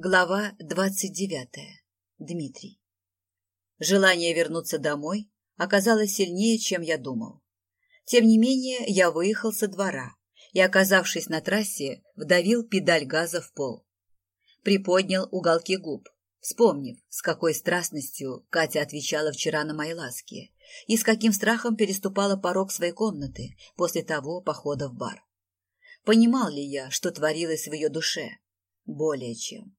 Глава двадцать девятая. Дмитрий. Желание вернуться домой оказалось сильнее, чем я думал. Тем не менее, я выехал со двора и, оказавшись на трассе, вдавил педаль газа в пол. Приподнял уголки губ, вспомнив, с какой страстностью Катя отвечала вчера на мои ласки и с каким страхом переступала порог своей комнаты после того похода в бар. Понимал ли я, что творилось в ее душе? Более чем.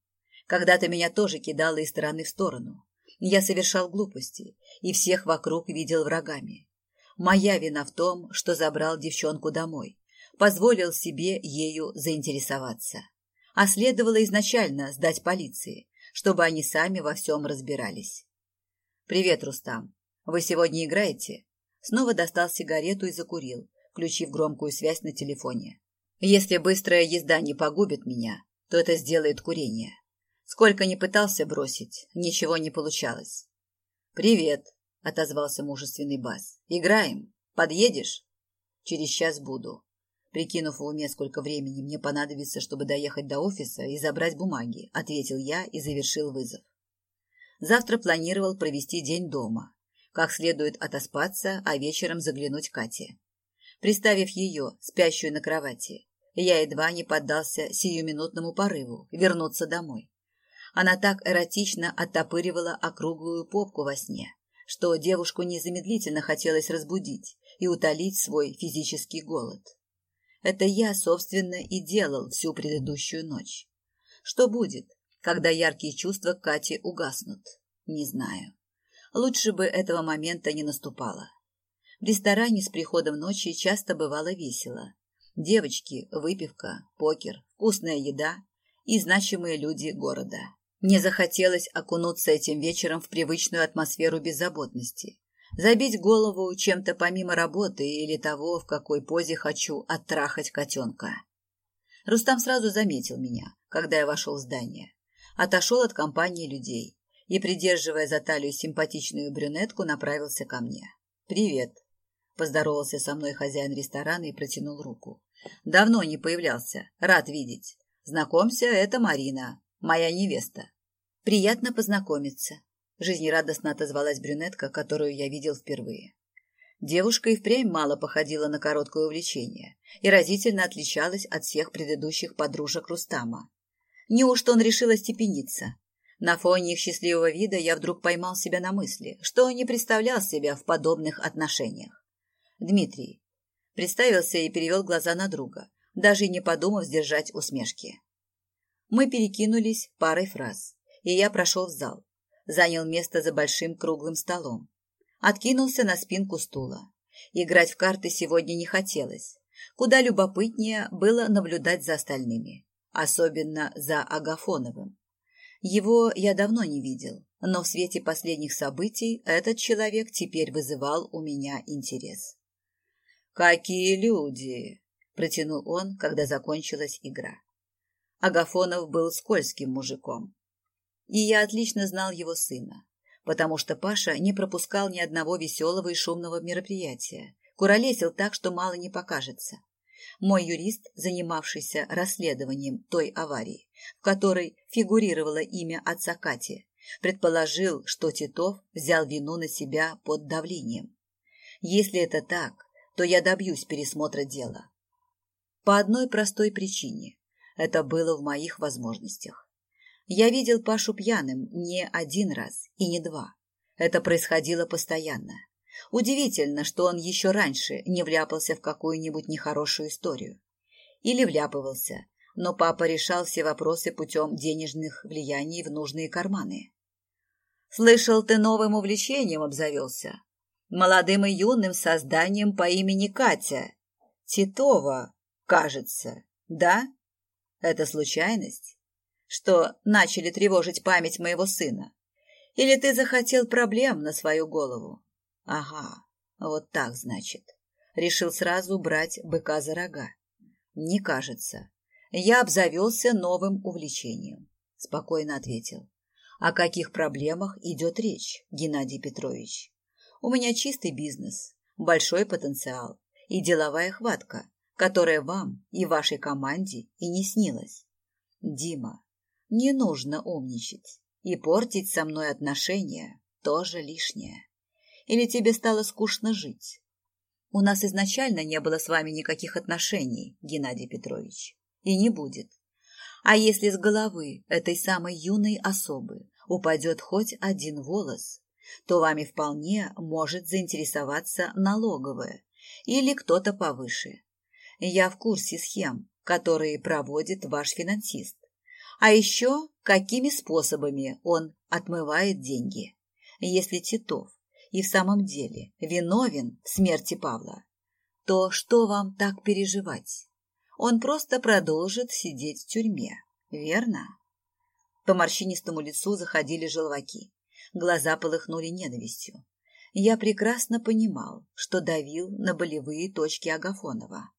Когда-то меня тоже кидало из стороны в сторону. Я совершал глупости, и всех вокруг видел врагами. Моя вина в том, что забрал девчонку домой, позволил себе ею заинтересоваться. А следовало изначально сдать полиции, чтобы они сами во всем разбирались. «Привет, Рустам. Вы сегодня играете?» Снова достал сигарету и закурил, включив громкую связь на телефоне. «Если быстрая езда не погубит меня, то это сделает курение. Сколько ни пытался бросить, ничего не получалось. «Привет», — отозвался мужественный бас. «Играем? Подъедешь?» «Через час буду». Прикинув в уме, сколько времени мне понадобится, чтобы доехать до офиса и забрать бумаги, ответил я и завершил вызов. Завтра планировал провести день дома, как следует отоспаться, а вечером заглянуть Кате. Приставив ее, спящую на кровати, я едва не поддался сиюминутному порыву вернуться домой. Она так эротично оттопыривала округлую попку во сне, что девушку незамедлительно хотелось разбудить и утолить свой физический голод. Это я, собственно, и делал всю предыдущую ночь. Что будет, когда яркие чувства Кати угаснут? Не знаю. Лучше бы этого момента не наступало. В ресторане с приходом ночи часто бывало весело. Девочки, выпивка, покер, вкусная еда и значимые люди города. Мне захотелось окунуться этим вечером в привычную атмосферу беззаботности, забить голову чем-то помимо работы или того, в какой позе хочу оттрахать котенка. Рустам сразу заметил меня, когда я вошел в здание, отошел от компании людей и, придерживая за талию симпатичную брюнетку, направился ко мне. «Привет», – поздоровался со мной хозяин ресторана и протянул руку. «Давно не появлялся, рад видеть. Знакомься, это Марина, моя невеста. Приятно познакомиться. Жизнерадостно отозвалась брюнетка, которую я видел впервые. Девушка и впрямь мало походила на короткое увлечение и разительно отличалась от всех предыдущих подружек Рустама. Неужто он решил остепениться? На фоне их счастливого вида я вдруг поймал себя на мысли, что не представлял себя в подобных отношениях. Дмитрий представился и перевел глаза на друга, даже не подумав сдержать усмешки. Мы перекинулись парой фраз, и я прошел в зал. Занял место за большим круглым столом. Откинулся на спинку стула. Играть в карты сегодня не хотелось. Куда любопытнее было наблюдать за остальными, особенно за Агафоновым. Его я давно не видел, но в свете последних событий этот человек теперь вызывал у меня интерес. «Какие люди!» – протянул он, когда закончилась игра. Агафонов был скользким мужиком. И я отлично знал его сына, потому что Паша не пропускал ни одного веселого и шумного мероприятия, куролесил так, что мало не покажется. Мой юрист, занимавшийся расследованием той аварии, в которой фигурировало имя отца Кати, предположил, что Титов взял вину на себя под давлением. Если это так, то я добьюсь пересмотра дела. По одной простой причине. Это было в моих возможностях. Я видел Пашу пьяным не один раз и не два. Это происходило постоянно. Удивительно, что он еще раньше не вляпался в какую-нибудь нехорошую историю. Или вляпывался, но папа решал все вопросы путем денежных влияний в нужные карманы. «Слышал, ты новым увлечением обзавелся? Молодым и юным созданием по имени Катя. Титова, кажется, да?» Это случайность? Что начали тревожить память моего сына? Или ты захотел проблем на свою голову? Ага, вот так, значит. Решил сразу брать быка за рога. Не кажется. Я обзавелся новым увлечением. Спокойно ответил. О каких проблемах идет речь, Геннадий Петрович? У меня чистый бизнес, большой потенциал и деловая хватка, которая вам и вашей команде и не снилась. Дима, Не нужно умничать. И портить со мной отношения тоже лишнее. Или тебе стало скучно жить? У нас изначально не было с вами никаких отношений, Геннадий Петрович. И не будет. А если с головы этой самой юной особы упадет хоть один волос, то вами вполне может заинтересоваться налоговая или кто-то повыше. Я в курсе схем, которые проводит ваш финансист. А еще, какими способами он отмывает деньги. Если Титов и в самом деле виновен в смерти Павла, то что вам так переживать? Он просто продолжит сидеть в тюрьме, верно? По морщинистому лицу заходили желваки. Глаза полыхнули ненавистью. Я прекрасно понимал, что давил на болевые точки Агафонова.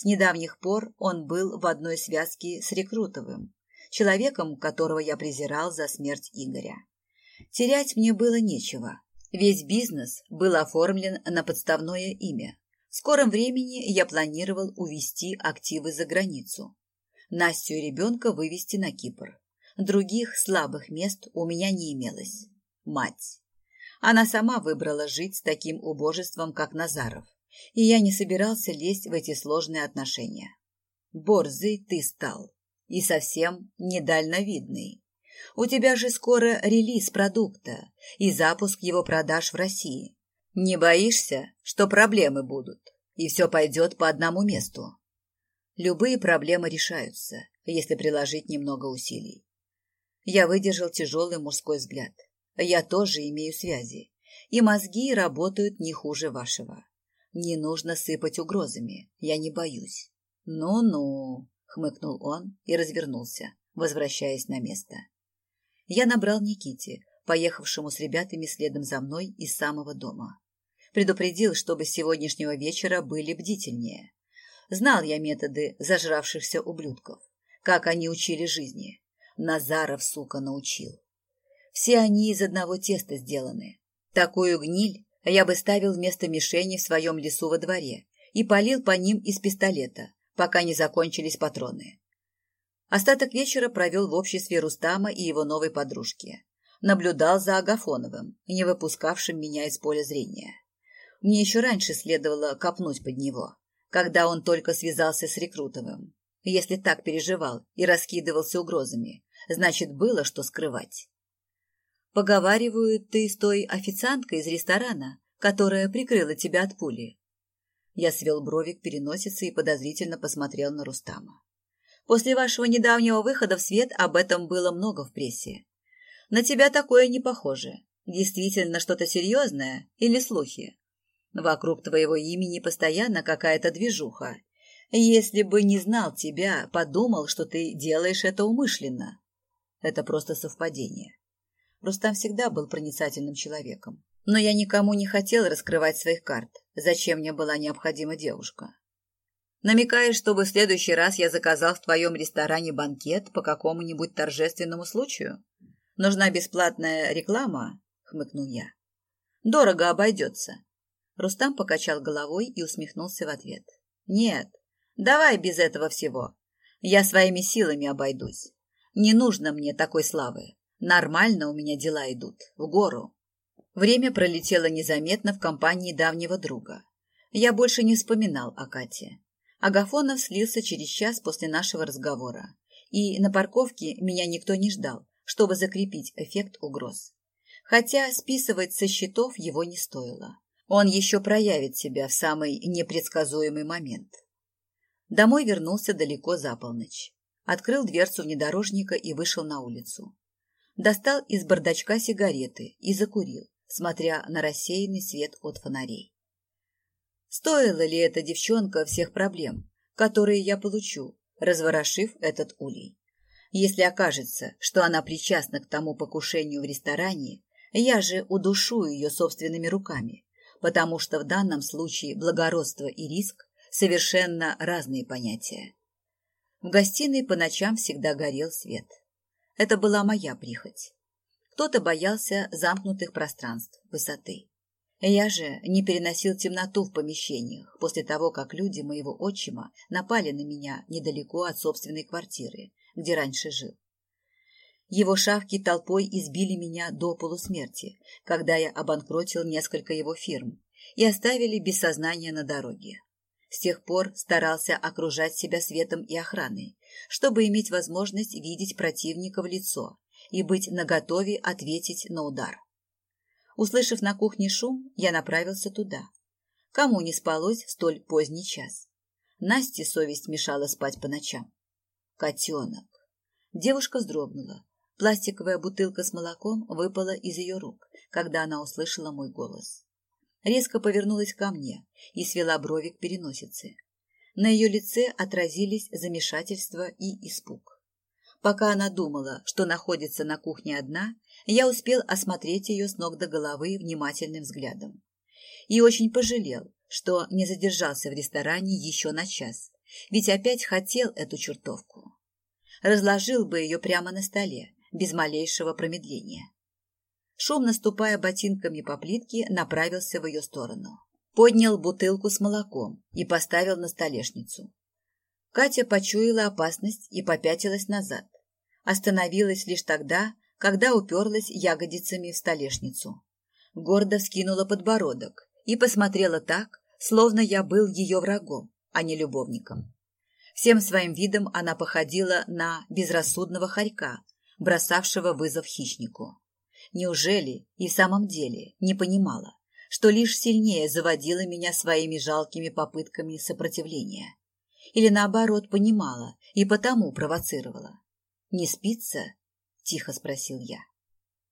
С недавних пор он был в одной связке с Рекрутовым, человеком, которого я презирал за смерть Игоря. Терять мне было нечего. Весь бизнес был оформлен на подставное имя. В скором времени я планировал увезти активы за границу. Настю и ребенка вывести на Кипр. Других слабых мест у меня не имелось. Мать. Она сама выбрала жить с таким убожеством, как Назаров, и я не собирался лезть в эти сложные отношения. Борзый ты стал, и совсем недальновидный. У тебя же скоро релиз продукта и запуск его продаж в России. Не боишься, что проблемы будут, и все пойдет по одному месту? Любые проблемы решаются, если приложить немного усилий. Я выдержал тяжелый мужской взгляд. Я тоже имею связи, и мозги работают не хуже вашего. Не нужно сыпать угрозами, я не боюсь. Ну-ну, хмыкнул он и развернулся, возвращаясь на место. Я набрал Никите, поехавшему с ребятами следом за мной из самого дома. Предупредил, чтобы с сегодняшнего вечера были бдительнее. Знал я методы зажравшихся ублюдков, как они учили жизни. Назаров, сука, научил. Все они из одного теста сделаны. Такую гниль я бы ставил вместо мишени в своем лесу во дворе и полил по ним из пистолета, пока не закончились патроны. Остаток вечера провел в обществе Рустама и его новой подружки. Наблюдал за Агафоновым, не выпускавшим меня из поля зрения. Мне еще раньше следовало копнуть под него, когда он только связался с Рекрутовым. Если так переживал и раскидывался угрозами, значит, было что скрывать. Поговаривают, ты с той официанткой из ресторана, которая прикрыла тебя от пули. Я свел брови к и подозрительно посмотрел на Рустама. После вашего недавнего выхода в свет об этом было много в прессе. На тебя такое не похоже. Действительно что-то серьезное или слухи? Вокруг твоего имени постоянно какая-то движуха. Если бы не знал тебя, подумал, что ты делаешь это умышленно. Это просто совпадение. Рустам всегда был проницательным человеком. Но я никому не хотел раскрывать своих карт, зачем мне была необходима девушка. Намекаешь, чтобы в следующий раз я заказал в твоем ресторане банкет по какому-нибудь торжественному случаю? Нужна бесплатная реклама? Хмыкнул я. Дорого обойдется. Рустам покачал головой и усмехнулся в ответ. Нет, давай без этого всего. Я своими силами обойдусь. Не нужно мне такой славы. Нормально у меня дела идут, в гору. Время пролетело незаметно в компании давнего друга. Я больше не вспоминал о Кате. Агафонов слился через час после нашего разговора, и на парковке меня никто не ждал, чтобы закрепить эффект угроз. Хотя списывать со счетов его не стоило. Он еще проявит себя в самый непредсказуемый момент. Домой вернулся далеко за полночь. Открыл дверцу внедорожника и вышел на улицу. Достал из бардачка сигареты и закурил, смотря на рассеянный свет от фонарей. Стоила ли эта девчонка всех проблем, которые я получу, разворошив этот улей? Если окажется, что она причастна к тому покушению в ресторане, я же удушу ее собственными руками, потому что в данном случае благородство и риск – совершенно разные понятия. В гостиной по ночам всегда горел свет. Это была моя прихоть. Кто-то боялся замкнутых пространств, высоты. Я же не переносил темноту в помещениях после того, как люди моего отчима напали на меня недалеко от собственной квартиры, где раньше жил. Его шавки толпой избили меня до полусмерти, когда я обанкротил несколько его фирм и оставили без сознания на дороге. С тех пор старался окружать себя светом и охраной, чтобы иметь возможность видеть противника в лицо и быть наготове ответить на удар. Услышав на кухне шум, я направился туда. Кому не спалось в столь поздний час? Насте совесть мешала спать по ночам. Котенок. Девушка вздрогнула. Пластиковая бутылка с молоком выпала из ее рук, когда она услышала мой голос. Резко повернулась ко мне и свела брови к переносице. На ее лице отразились замешательство и испуг. Пока она думала, что находится на кухне одна, я успел осмотреть ее с ног до головы внимательным взглядом. И очень пожалел, что не задержался в ресторане еще на час, ведь опять хотел эту чертовку. Разложил бы ее прямо на столе, без малейшего промедления. Шумно ступая ботинками по плитке, направился в ее сторону. Поднял бутылку с молоком и поставил на столешницу. Катя почуяла опасность и попятилась назад. Остановилась лишь тогда, когда уперлась ягодицами в столешницу. Гордо вскинула подбородок и посмотрела так, словно я был ее врагом, а не любовником. Всем своим видом она походила на безрассудного хорька, бросавшего вызов хищнику. Неужели и в самом деле не понимала, что лишь сильнее заводила меня своими жалкими попытками сопротивления? Или наоборот понимала и потому провоцировала? «Не спится?» – тихо спросил я.